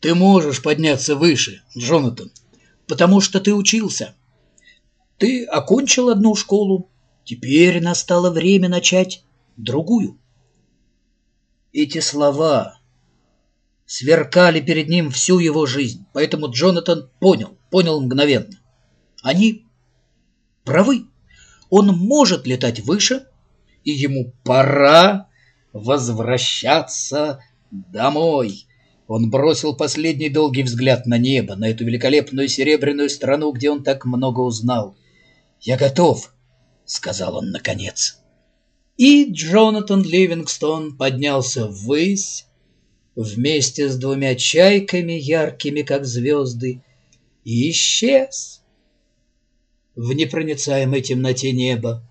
Ты можешь подняться выше, Джонатан, потому что ты учился. Ты окончил одну школу, теперь настало время начать другую. Эти слова сверкали перед ним всю его жизнь, поэтому Джонатан понял, понял мгновенно. Они правы. Он может летать выше, и ему пора возвращаться домой. Он бросил последний долгий взгляд на небо, на эту великолепную серебряную страну, где он так много узнал. «Я готов», — сказал он наконец. И Джонатан Ливингстон поднялся ввысь вместе с двумя чайками, яркими как звезды, и исчез в непроницаемой темноте неба.